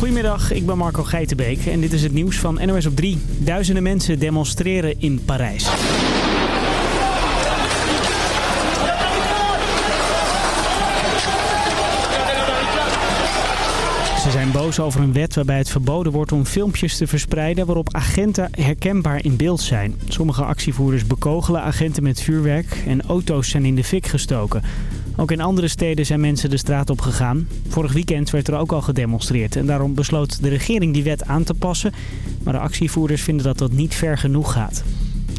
Goedemiddag, ik ben Marco Geitenbeek en dit is het nieuws van NOS op 3. Duizenden mensen demonstreren in Parijs. Ze zijn boos over een wet waarbij het verboden wordt om filmpjes te verspreiden waarop agenten herkenbaar in beeld zijn. Sommige actievoerders bekogelen agenten met vuurwerk en auto's zijn in de fik gestoken. Ook in andere steden zijn mensen de straat op gegaan. Vorig weekend werd er ook al gedemonstreerd en daarom besloot de regering die wet aan te passen. Maar de actievoerders vinden dat dat niet ver genoeg gaat.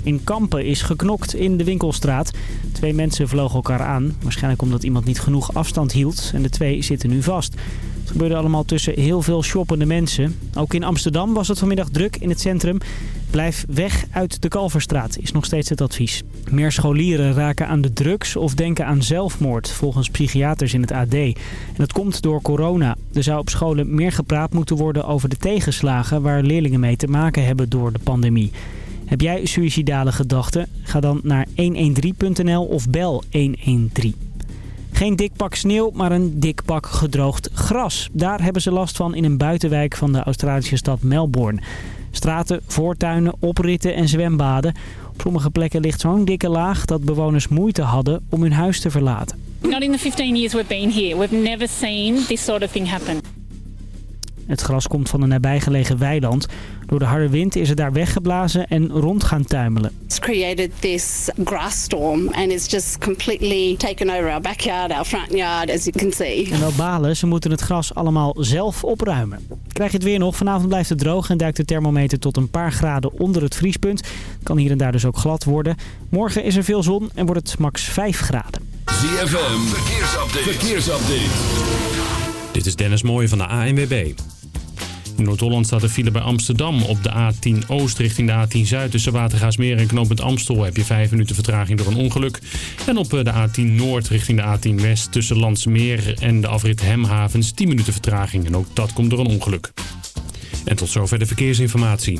In Kampen is geknokt in de winkelstraat. Twee mensen vlogen elkaar aan. Waarschijnlijk omdat iemand niet genoeg afstand hield. En de twee zitten nu vast. Het gebeurde allemaal tussen heel veel shoppende mensen. Ook in Amsterdam was het vanmiddag druk in het centrum. Blijf weg uit de Kalverstraat is nog steeds het advies. Meer scholieren raken aan de drugs of denken aan zelfmoord, volgens psychiaters in het AD. En dat komt door corona. Er zou op scholen meer gepraat moeten worden over de tegenslagen waar leerlingen mee te maken hebben door de pandemie. Heb jij suïcidale gedachten? Ga dan naar 113.nl of bel 113. Geen dik pak sneeuw, maar een dik pak gedroogd gras. Daar hebben ze last van in een buitenwijk van de Australische stad Melbourne. Straten, voortuinen, opritten en zwembaden. Op sommige plekken ligt zo'n dikke laag dat bewoners moeite hadden om hun huis te verlaten. Not in the 15 years we've been here. We've never seen this sort of thing happen. Het gras komt van een nabijgelegen weiland. Door de harde wind is het daar weggeblazen en rond gaan tuimelen. It's created this grass storm and it's just completely taken over our backyard, our front yard, as you can see. En wel balen, ze moeten het gras allemaal zelf opruimen. Krijg je het weer nog? Vanavond blijft het droog en duikt de thermometer tot een paar graden onder het vriespunt. Kan hier en daar dus ook glad worden. Morgen is er veel zon en wordt het max 5 graden. ZFM, verkeersupdate. verkeersupdate. Dit is Dennis Mooij van de ANWB. In Noord-Holland staat er file bij Amsterdam. Op de A10 Oost richting de A10 Zuid tussen Watergaasmeer en knooppunt Amstel heb je 5 minuten vertraging door een ongeluk. En op de A10 Noord richting de A10 West tussen Landsmeer en de afrit Hemhavens 10 minuten vertraging. En ook dat komt door een ongeluk. En tot zover de verkeersinformatie.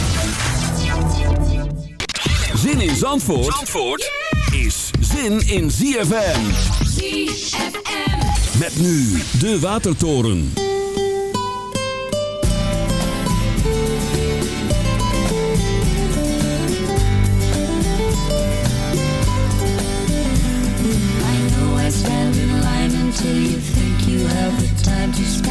Zin in Zandvoort, Zandvoort is zin in ZFM. ZFM. Met nu de Watertoren. I know I stand in line until you think you have the time to spend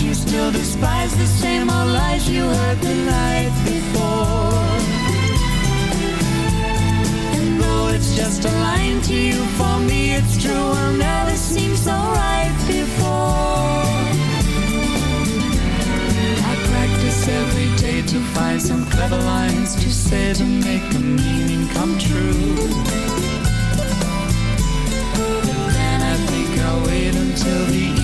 Your you still despise the same old lies you heard the night before. And though it's just a line to you, for me it's true, will never seem so right before. I practice every day to find some clever lines to say to make the meaning come true. But then I think I'll wait until the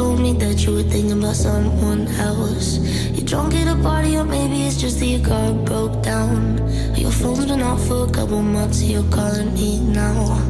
told me that you were thinking about someone else. You're drunk at a party, or maybe it's just that your car broke down. Your phone's been off for a couple months, so you're calling me now.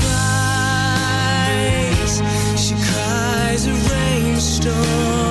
a rainstorm.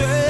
say.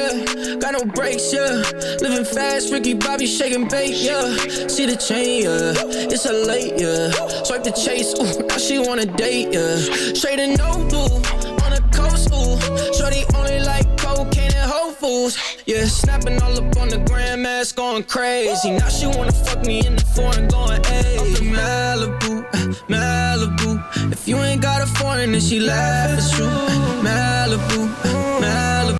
yeah, got no brakes, yeah. Living fast, Ricky Bobby shaking bait, yeah. See the chain, yeah. It's a late, yeah. Swipe the Chase, ooh, now she wanna date, yeah. Straight and no blue, on the coast, ooh. Shorty only like cocaine and Whole Foods, yeah. Snapping all up on the grandmas, going crazy. Now she wanna fuck me in the foreign, going, hey. In Malibu, Malibu. If you ain't got a foreign, then she laugh, it's true. Malibu, Malibu.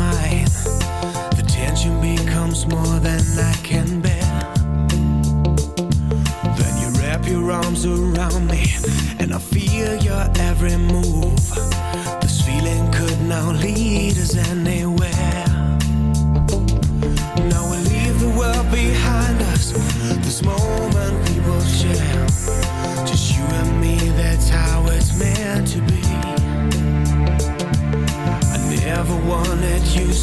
mine. The tension becomes more than I can bear. Then you wrap your arms around me, and I feel your every move. This feeling could now lead us anywhere.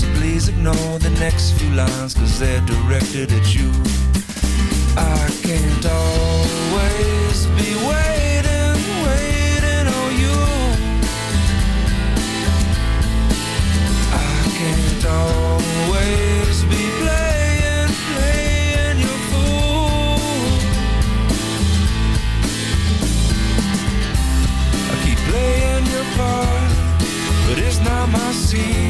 So please ignore the next few lines, cause they're directed at you. I can't always be waiting, waiting on you. I can't always be playing, playing your fool. I keep playing your part, but it's not my scene.